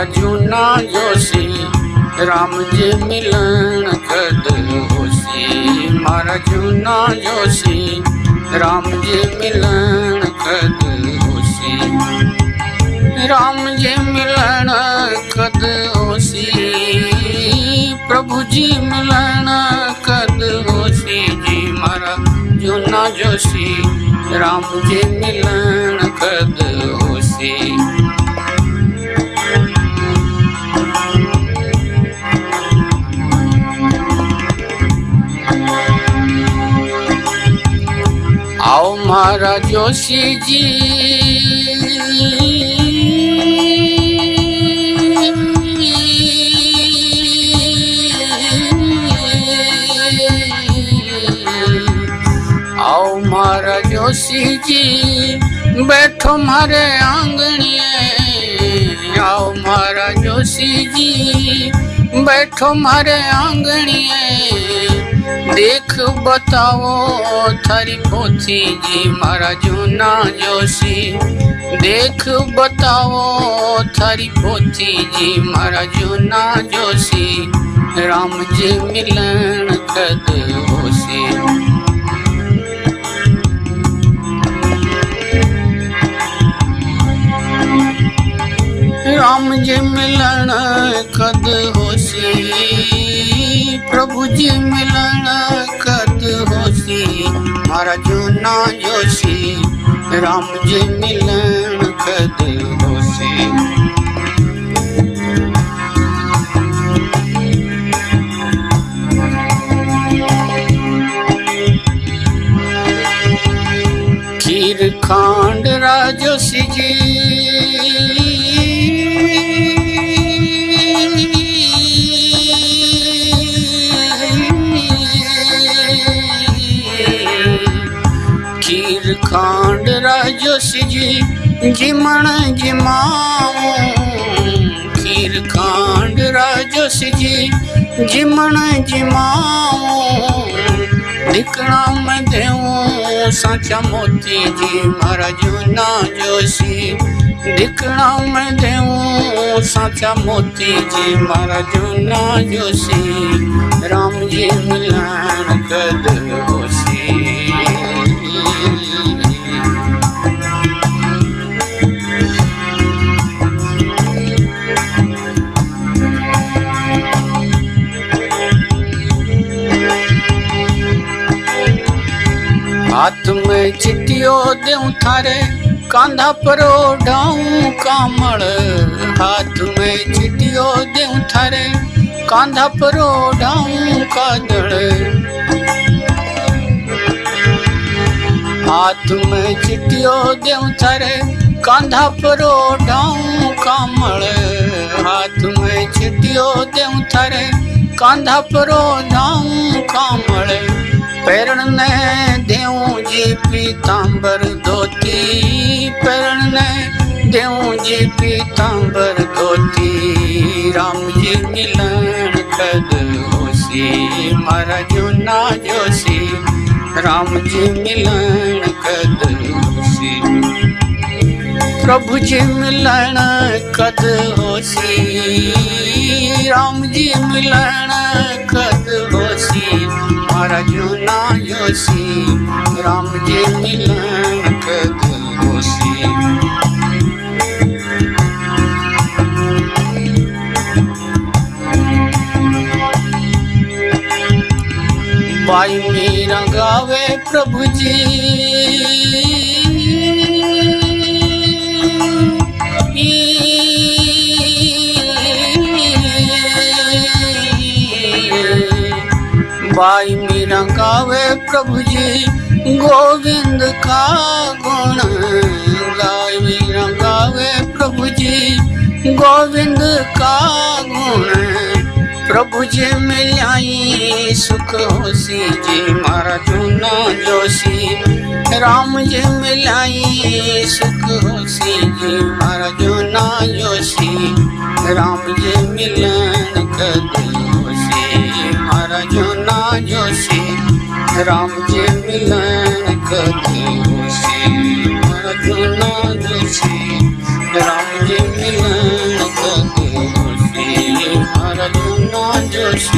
अर्जुना जोशी, राम जी मिलन कद होशी। मारा जूना जोशी, राम जी मिलन कद होशी। राम जी मिलन कद होशी, प्रभु जी मिलन कद होशी। जी मारा जूना जोशी, राम जी मिलन कद होशी। जी आओ मारा जोशी जी बैठो मारे आंगणिए आओ मारा जोशी जी बैठो मारे आंगणिए देख बताओ थारी पोथी जी मारा जूना जोशी। देख बताओ थारी पोथी जी मारा जूना जोशी। राम जी मिलन कद होशी। राम जी मिलन कद होशी। प्रभु जी मिलन कद होशी मारा जूना जोशी राम जी मिलन कद होशी खीर खांड राजोशी जी जिमण जिमाऊं खीर खांड राजोशी जी। जिमण जिमाऊं दिखणा में देऊं साचा मोती जी। मारा जूना जोशी दिखणा में देऊं साचा मोती जी। मारा जूना जोशी, राम जी मिलन कद होशी। हाथ में चिटियो देऊं थारे, कांधा पर ओढ़ाऊं कामड़। हाथ में चिटियो देऊं थारे, कांधा पर ओढ़ाऊं कादड़। हाथ में चिटियो देऊं थारे, कांधा पर ओढ़ाऊं कामड़। हाथ में चिटियो देऊं थारे, कांधा पर ओढ़ाऊं कामड़। पैरण ने देऊं जी पीतांबर धोती पैरण ने देऊं जी पीतांबर धोती। राम जी मिलन कद होशी मारा जूना जोशी राम जी मिलन कद होशी प्रभु जी मिलन कद होशी राम जी मिलन कद होशी मारा जूना जोशी बाई मीरा गावे प्रभु जी बाई प्रभु जी, गोविंद का गुण मीरा गावे प्रभु जी, गोविंद का गुण। प्रभु जी मिलाई सुख होशी जी मारा जूना जोशी राम जी मिलाई सुख होशी जी मारा जूना जोशी राम जी मिलन कद होशी जूना जोशी राम जे मिलन कथी राज मधुना जी राम जे मिलन कथी होसी मधुना कद